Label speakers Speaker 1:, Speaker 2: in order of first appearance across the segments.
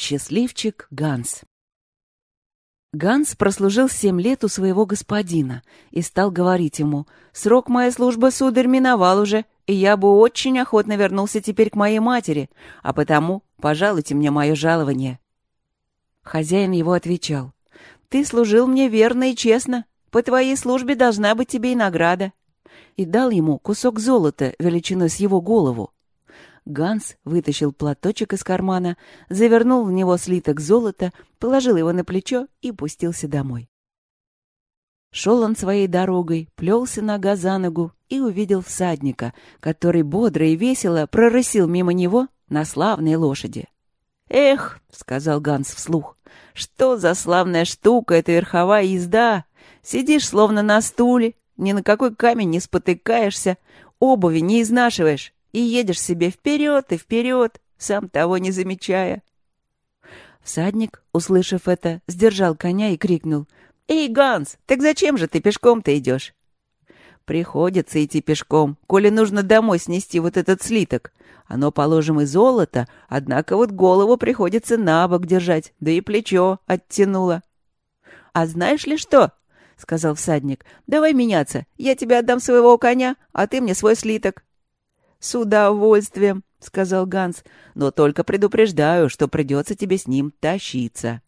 Speaker 1: Счастливчик Ганс Ганс прослужил семь лет у своего господина и стал говорить ему, «Срок моей службы, сударь, миновал уже, и я бы очень охотно вернулся теперь к моей матери, а потому пожалуйте мне мое жалование». Хозяин его отвечал, «Ты служил мне верно и честно, по твоей службе должна быть тебе и награда». И дал ему кусок золота величиной с его голову. Ганс вытащил платочек из кармана, завернул в него слиток золота, положил его на плечо и пустился домой. Шел он своей дорогой, плелся нога за ногу и увидел всадника, который бодро и весело прорысил мимо него на славной лошади. «Эх», — сказал Ганс вслух, — «что за славная штука эта верховая езда! Сидишь словно на стуле, ни на какой камень не спотыкаешься, обуви не изнашиваешь, и едешь себе вперед и вперед, сам того не замечая. Всадник, услышав это, сдержал коня и крикнул. «Эй, Ганс, так зачем же ты пешком-то идешь?» «Приходится идти пешком, коли нужно домой снести вот этот слиток. Оно, положим, и золото, однако вот голову приходится на бок держать, да и плечо оттянуло». «А знаешь ли что?» — сказал всадник. «Давай меняться. Я тебе отдам своего коня, а ты мне свой слиток. «С удовольствием», — сказал Ганс, — «но только предупреждаю, что придется тебе с ним тащиться».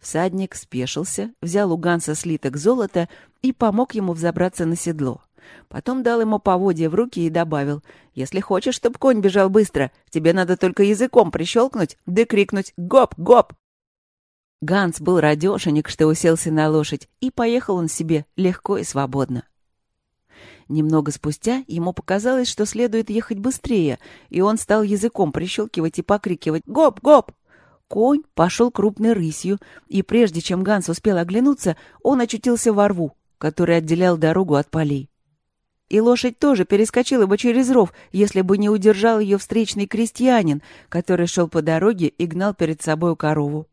Speaker 1: Всадник спешился, взял у Ганса слиток золота и помог ему взобраться на седло. Потом дал ему поводья в руки и добавил, «Если хочешь, чтоб конь бежал быстро, тебе надо только языком прищелкнуть, да крикнуть «Гоп! Гоп!». Ганс был радешенек, что уселся на лошадь, и поехал он себе легко и свободно. Немного спустя ему показалось, что следует ехать быстрее, и он стал языком прищелкивать и покрикивать «Гоп! Гоп!». Конь пошел крупной рысью, и прежде чем Ганс успел оглянуться, он очутился во рву, который отделял дорогу от полей. И лошадь тоже перескочила бы через ров, если бы не удержал ее встречный крестьянин, который шел по дороге и гнал перед собой корову.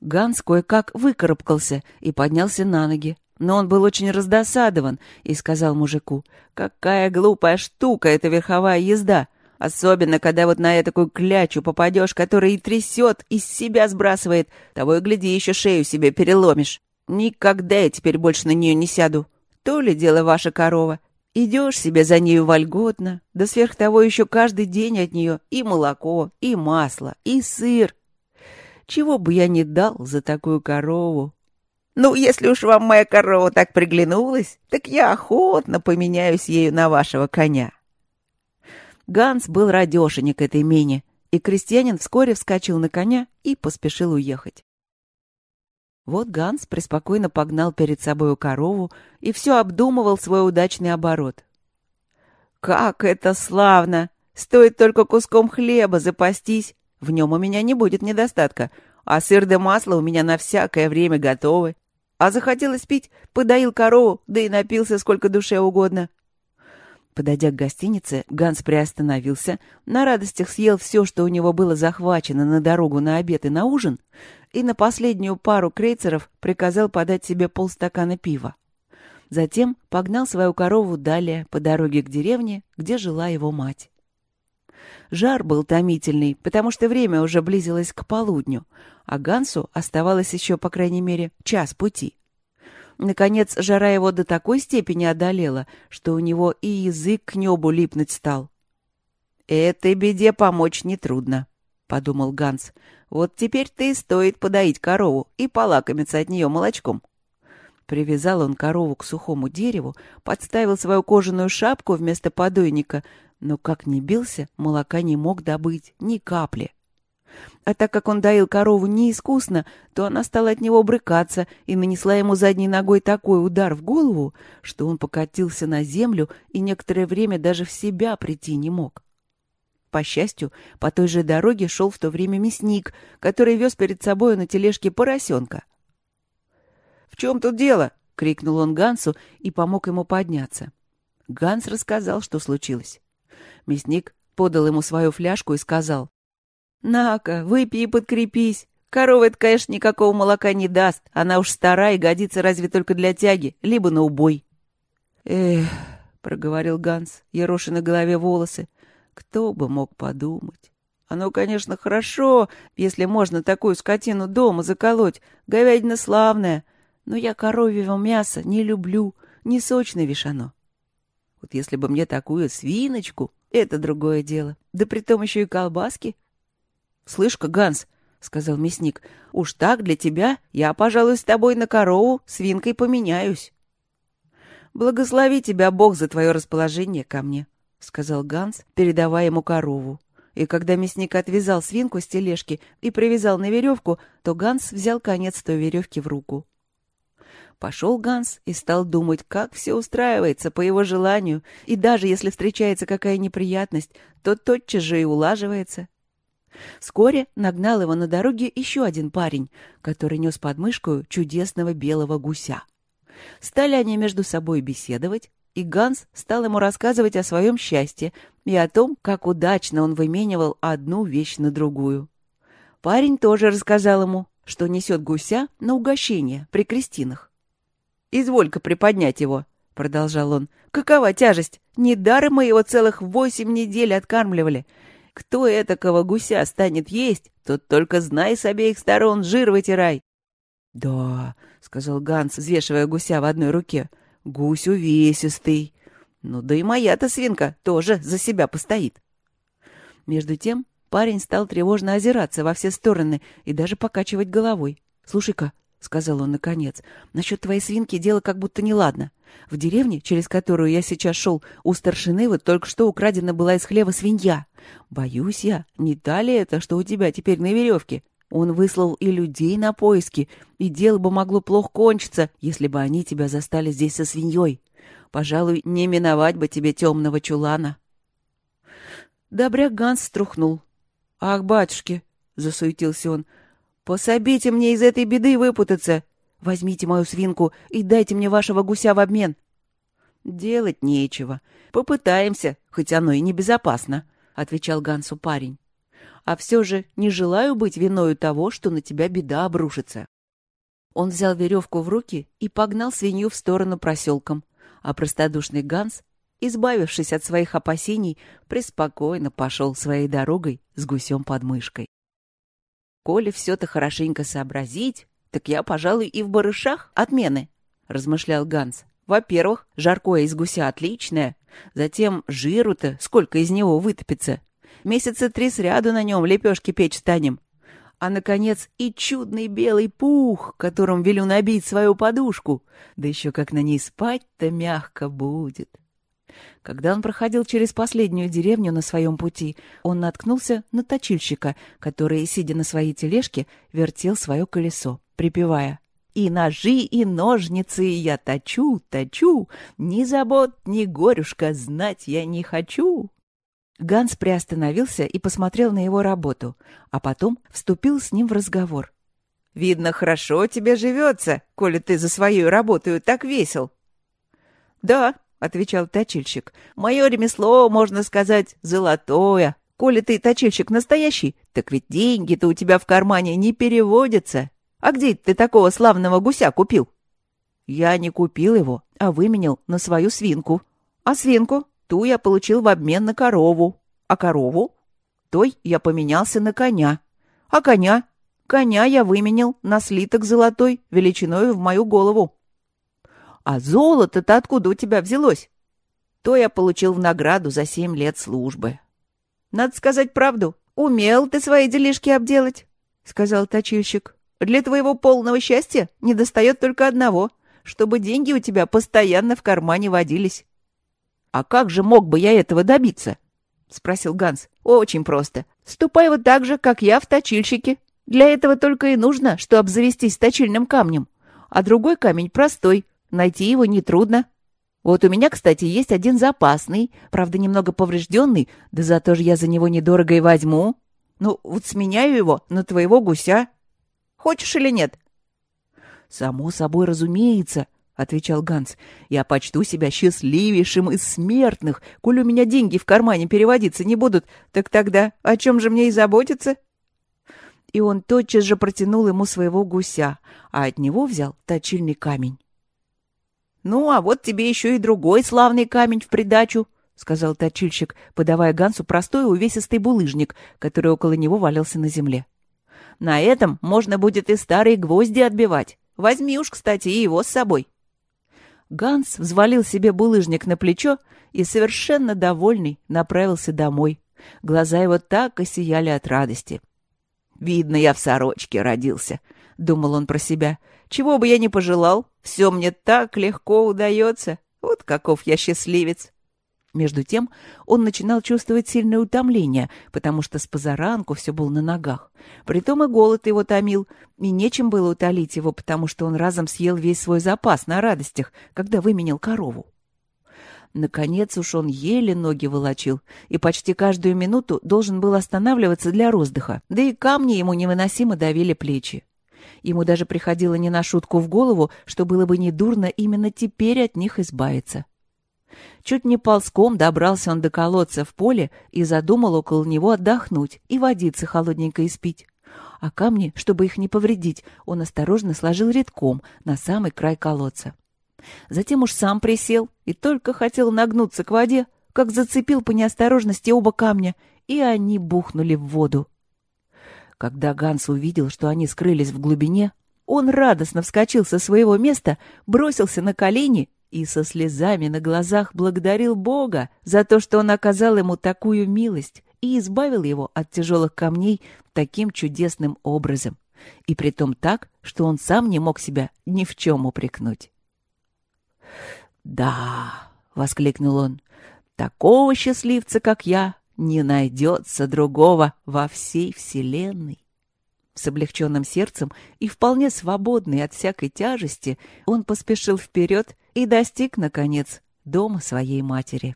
Speaker 1: Ганс кое-как выкарабкался и поднялся на ноги, но он был очень раздосадован и сказал мужику, «Какая глупая штука эта верховая езда! Особенно, когда вот на эту клячу попадешь, которая и трясет, из себя сбрасывает, того и гляди, еще шею себе переломишь. Никогда я теперь больше на нее не сяду. То ли дело ваша корова. Идешь себе за нею вольготно, да сверх того еще каждый день от нее и молоко, и масло, и сыр. Чего бы я не дал за такую корову, ну, если уж вам моя корова так приглянулась, так я охотно поменяюсь ею на вашего коня. Ганс был радешенек этой мени, и крестьянин вскоре вскочил на коня и поспешил уехать. Вот Ганс преспокойно погнал перед собою корову и все обдумывал свой удачный оборот. «Как это славно! Стоит только куском хлеба запастись, в нем у меня не будет недостатка, а сыр да масло у меня на всякое время готовы. А захотелось пить, подоил корову, да и напился сколько душе угодно. Подойдя к гостинице, Ганс приостановился, на радостях съел все, что у него было захвачено на дорогу на обед и на ужин, и на последнюю пару крейцеров приказал подать себе полстакана пива. Затем погнал свою корову далее по дороге к деревне, где жила его мать. Жар был томительный, потому что время уже близилось к полудню, а Гансу оставалось еще, по крайней мере, час пути. Наконец, жара его до такой степени одолела, что у него и язык к небу липнуть стал. «Этой беде помочь нетрудно», — подумал Ганс. «Вот теперь-то и стоит подоить корову и полакомиться от нее молочком». Привязал он корову к сухому дереву, подставил свою кожаную шапку вместо подойника, но как ни бился, молока не мог добыть ни капли. А так как он доил корову неискусно, то она стала от него брыкаться и нанесла ему задней ногой такой удар в голову, что он покатился на землю и некоторое время даже в себя прийти не мог. По счастью, по той же дороге шел в то время мясник, который вез перед собой на тележке поросенка. «В чем тут дело?» — крикнул он Гансу и помог ему подняться. Ганс рассказал, что случилось. Мясник подал ему свою фляжку и сказал. «На-ка, выпей и подкрепись. Корова это, конечно, никакого молока не даст. Она уж старая и годится разве только для тяги, либо на убой». «Эх», — проговорил Ганс, ероши на голове волосы, — «кто бы мог подумать? Оно, конечно, хорошо, если можно такую скотину дома заколоть. Говядина славная. Но я коровьего мяса не люблю. Не сочное вишано. Вот если бы мне такую свиночку, это другое дело. Да притом еще и колбаски. — Слышь-ка, Ганс, — сказал мясник, — уж так для тебя я, пожалуй, с тобой на корову свинкой поменяюсь. — Благослови тебя Бог за твое расположение ко мне, — сказал Ганс, передавая ему корову. И когда мясник отвязал свинку с тележки и привязал на веревку, то Ганс взял конец той веревки в руку. Пошел Ганс и стал думать, как все устраивается по его желанию, и даже если встречается какая неприятность, то тотчас же и улаживается. Вскоре нагнал его на дороге еще один парень, который нес под мышку чудесного белого гуся. Стали они между собой беседовать, и Ганс стал ему рассказывать о своем счастье и о том, как удачно он выменивал одну вещь на другую. Парень тоже рассказал ему, что несет гуся на угощение при крестинах. Изволь-ка приподнять его, — продолжал он. — Какова тяжесть? Недаром мы его целых восемь недель откармливали. Кто этакого гуся станет есть, тот только знай с обеих сторон, жир вытирай. — Да, — сказал Ганс, взвешивая гуся в одной руке, — гусь увесистый. Ну да и моя-то свинка тоже за себя постоит. Между тем парень стал тревожно озираться во все стороны и даже покачивать головой. — Слушай-ка, — сказал он наконец. — Насчет твоей свинки дело как будто неладно. В деревне, через которую я сейчас шел, у старшины вот только что украдена была из хлева свинья. Боюсь я, не та ли это, что у тебя теперь на веревке? Он выслал и людей на поиски, и дело бы могло плохо кончиться, если бы они тебя застали здесь со свиньей. Пожалуй, не миновать бы тебе темного чулана. Добряк Ганс струхнул. — Ах, батюшки! — засуетился он — Пособите мне из этой беды выпутаться. Возьмите мою свинку и дайте мне вашего гуся в обмен. Делать нечего. Попытаемся, хоть оно и небезопасно, отвечал Гансу парень. А все же не желаю быть виною того, что на тебя беда обрушится. Он взял веревку в руки и погнал свинью в сторону проселком, а простодушный Ганс, избавившись от своих опасений, преспокойно пошел своей дорогой с гусем под мышкой. Коли все-то хорошенько сообразить, так я, пожалуй, и в барышах отмены, — размышлял Ганс. Во-первых, жаркое из гуся отличное. Затем жиру-то сколько из него вытопится. Месяца три сряду на нем лепешки печь станем. А, наконец, и чудный белый пух, которым велю набить свою подушку. Да еще как на ней спать-то мягко будет. Когда он проходил через последнюю деревню на своем пути, он наткнулся на точильщика, который, сидя на своей тележке, вертел свое колесо, припевая «И ножи, и ножницы я точу, точу, ни забот, ни горюшка знать я не хочу». Ганс приостановился и посмотрел на его работу, а потом вступил с ним в разговор. «Видно, хорошо тебе живется, коли ты за свою работу так весел». «Да, отвечал точильщик. «Мое ремесло, можно сказать, золотое. Коли ты точильщик настоящий, так ведь деньги-то у тебя в кармане не переводятся. А где ты такого славного гуся купил?» «Я не купил его, а выменял на свою свинку. А свинку? Ту я получил в обмен на корову. А корову? Той я поменялся на коня. А коня? Коня я выменял на слиток золотой величиной в мою голову. А золото-то откуда у тебя взялось? То я получил в награду за семь лет службы. Надо сказать правду. Умел ты свои делишки обделать, — сказал точильщик. Для твоего полного счастья недостает только одного, чтобы деньги у тебя постоянно в кармане водились. — А как же мог бы я этого добиться? — спросил Ганс. — Очень просто. Ступай вот так же, как я в точильщике. Для этого только и нужно, что обзавестись точильным камнем. А другой камень простой, Найти его нетрудно. Вот у меня, кстати, есть один запасный, правда, немного поврежденный, да зато же я за него недорого и возьму. Ну, вот сменяю его на твоего гуся. Хочешь или нет? — Само собой разумеется, — отвечал Ганс. — Я почту себя счастливейшим из смертных. Коль у меня деньги в кармане переводиться не будут, так тогда о чем же мне и заботиться? И он тотчас же протянул ему своего гуся, а от него взял точильный камень. «Ну, а вот тебе еще и другой славный камень в придачу», —— сказал точильщик, подавая Гансу простой увесистый булыжник, который около него валялся на земле. «На этом можно будет и старые гвозди отбивать. Возьми уж, кстати, и его с собой». Ганс взвалил себе булыжник на плечо и, совершенно довольный, направился домой. Глаза его так и сияли от радости. «Видно, я в сорочке родился», — думал он про себя. «Чего бы я ни пожелал, все мне так легко удается. Вот каков я счастливец!» Между тем он начинал чувствовать сильное утомление, потому что с позаранку все был на ногах. Притом и голод его томил, и нечем было утолить его, потому что он разом съел весь свой запас на радостях, когда выменил корову. Наконец уж он еле ноги волочил, и почти каждую минуту должен был останавливаться для роздыха, да и камни ему невыносимо давили плечи. Ему даже приходило не на шутку в голову, что было бы недурно именно теперь от них избавиться. Чуть не ползком добрался он до колодца в поле и задумал около него отдохнуть и водиться холодненько испить. А камни, чтобы их не повредить, он осторожно сложил редком на самый край колодца. Затем уж сам присел и только хотел нагнуться к воде, как зацепил по неосторожности оба камня, и они бухнули в воду. Когда Ганс увидел, что они скрылись в глубине, он радостно вскочил со своего места, бросился на колени и со слезами на глазах благодарил Бога за то, что он оказал ему такую милость и избавил его от тяжелых камней таким чудесным образом, и притом так, что он сам не мог себя ни в чем упрекнуть. «Да!» — воскликнул он. «Такого счастливца, как я, не найдется другого во всей вселенной». С облегченным сердцем и вполне свободный от всякой тяжести он поспешил вперед и достиг, наконец, дома своей матери.